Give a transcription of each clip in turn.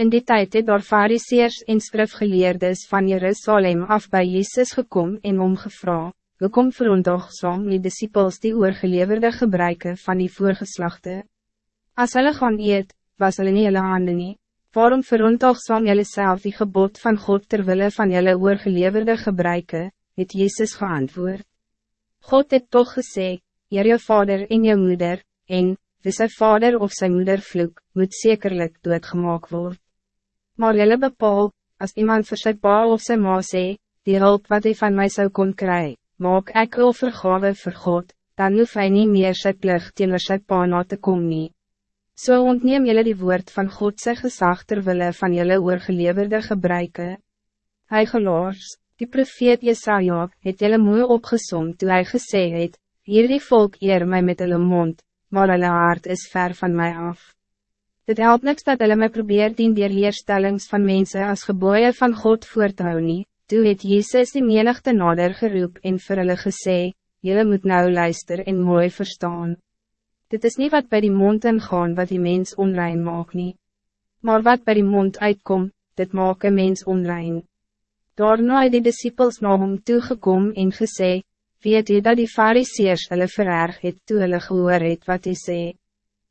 In die tijd het door fariseers en skrifgeleerdes van Jerusalem af bij Jezus gekom en omgevra, Hoekom verontochtsaam die disciples die oorgeleverde gebruiken van die voorgeslachte? As hulle gaan eet, was hulle nie hulle hande nie. Waarom verontochtsaam julle self die gebod van God terwille van julle oorgeleverde gebruiken, het Jezus geantwoord. God het toch gesê, Eer jou vader en jou moeder, en, wie sy vader of sy moeder vloek, moet zekerlijk doodgemaak word. Maar jylle bepaal, als iemand vir sy pa of sy ma sê, die hulp wat hij van mij zou kon kry, maak ek offergave vir God, dan hoef hy nie meer sy plicht teenoor sy pa na te kom nie. So ontneem jylle die woord van God sy gezag terwille van jylle oorgeleverde gebruiken. Hy geloors, die profeet Jesaja, het jylle moe opgesom toe hy gesê het, hierdie volk eer mij met hulle mond, maar hulle hart is ver van mij af. Dit helpt niks dat hulle my probeer dien dier leerstellings van mensen als geboeien van God voor te hou nie. Toe het Jezus die menigte nader geroep en vir hulle gesê, Julle moet nou luister en mooi verstaan. Dit is niet wat bij die mond ingaan wat die mens onrein maak nie. Maar wat bij die mond uitkom, dit maak een mens onrein. Daarna het die disciples na hom toegekom en gesê, weet jy dat die fariseers hulle vererg het toe hulle gehoor het wat hy sê.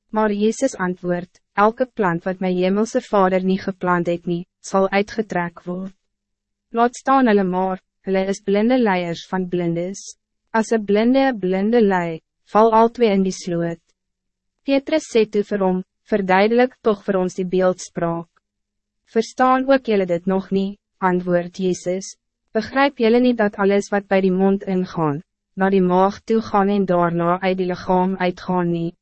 Maar Jezus antwoord, elke plant wat mijn hemelse vader niet geplant het nie, sal uitgetrek word. Laat staan hulle maar, hulle is blinde leiers van blindes. As een blinde een blinde lei, val al twee in die sloot. Petrus sê toe vir hom, verduidelik toch voor ons die beeldspraak. Verstaan ook jullie dit nog niet, antwoord Jezus, Begrijp jullie niet dat alles wat bij die mond ingaan, naar die maag toe gaan en daarna uit die lichaam uitgaan nie?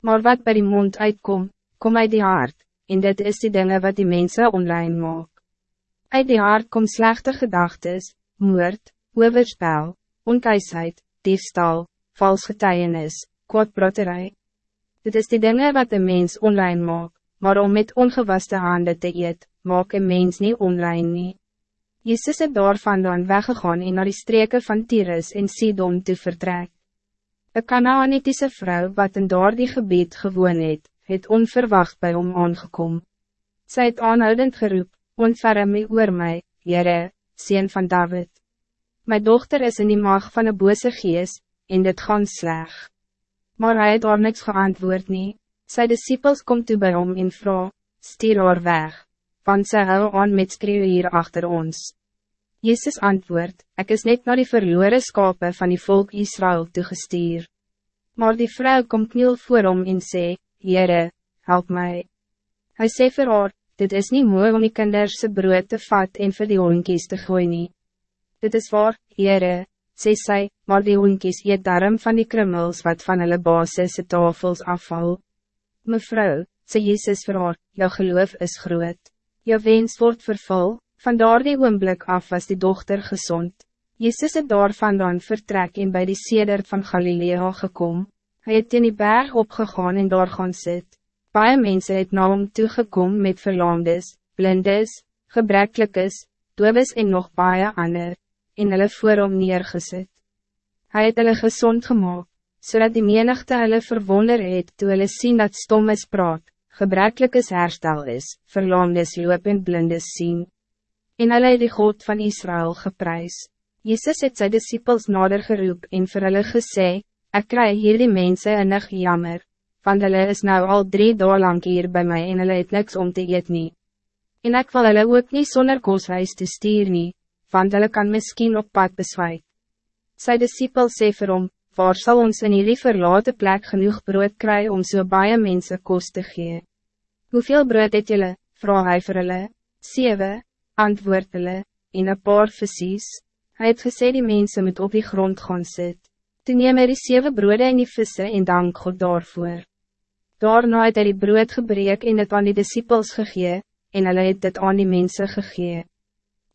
Maar wat bij die mond uitkom, kom uit die hart, en dit is die dingen wat die mensen online maak. Uit die hart kom slechte gedachtes, moord, overspel, onkuisheid, diefstal, vals getuienis, kwaadbrotterij. Dit is die dingen wat de mens online maak, maar om met ongewaste handen te eet, maak een mens niet online niet. Jezus het daarvandaan weggegaan en naar die streken van Tyrus en Sidon te vertrek. Een Kanaanitische vrouw wat in daar die gebied gewoon het, het onverwacht bij hom aangekom. Sy het aanhoudend geroep, ontferre my oor my, Jere, Seen van David. Mijn dochter is in die mag van een bose gees, en dit gaan sleg. Maar hij het daar niks geantwoord nie, sy disciples kom toe by hom en vraag, stier haar weg want sy hou aan met skreeuw hier achter ons. Jezus antwoord, ik is net naar die verloren skape van die volk Israël toegestuur. Maar die vrouw komt kniel voor hom en sê, Heere, help mij. Hij sê vir haar, dit is niet mooi om die kinderse brood te vat en vir die honkies te gooi nie. Dit is waar, Heere, sê sy, maar die honkies eet daarom van die krummels wat van hulle basis tafels afval. Mevrouw, sê Jezus vir haar, jou geloof is groot. Je wens wordt vervul, vandaar die oomblik af was die dochter gezond. Jezus het daar vandaan vertrek en bij die sedert van Galilea gekom. Hij het in die berg opgegaan en daar gaan sit. Baie mense het na hom toegekom met verlaamdes, blindes, gebreklikes, doobes en nog baie ander, en hulle voor hom neergesit. Hij het hulle gezond gemaakt, zodat die menigte hulle verwonder het toe hulle sien dat stommes praat, gebrekkelijk is herstel is, verlaamdes loop en blindes sien. En hulle het die God van Israël geprys. Jezus het sy disciples nader geroep en vir hulle gesê, ek kry hier die mense innig jammer, want hulle is nou al drie dagen lang hier bij mij en hulle het niks om te nie. En ek wil hulle ook nie sonder koshuis te stuur nie, want hulle kan misschien op pad beswijk. Sy disciples sê vir hom, waar zal ons in hierdie verlaten plek genoeg brood kry om so baie mense kost te gee? Hoeveel brood het julle, vraag hy vir hulle, Sewe, antwoord hulle, en een paar visies. Hy het gesê die mense moet op die grond gaan sit. Toen neem hy die sewe broode en die visse en dank God daarvoor. Daarna het hy die brood gebreek en het aan die disciples gegee, en hulle het dit aan die mense gegee.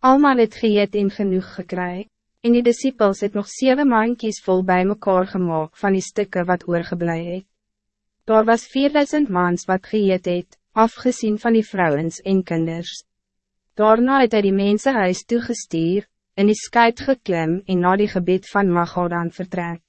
Almal het geëet en genoeg gekry en die disciples het nog zeven mankies vol bij mekaar gemaakt van die stukken wat oorgeblij het. Daar was 4000 mans wat geëet het, afgezien van die vrouwens en kinders. Daarna het hy die mense huis toegestuur, in die skuit geklim en na die gebied van Magodan vertrek.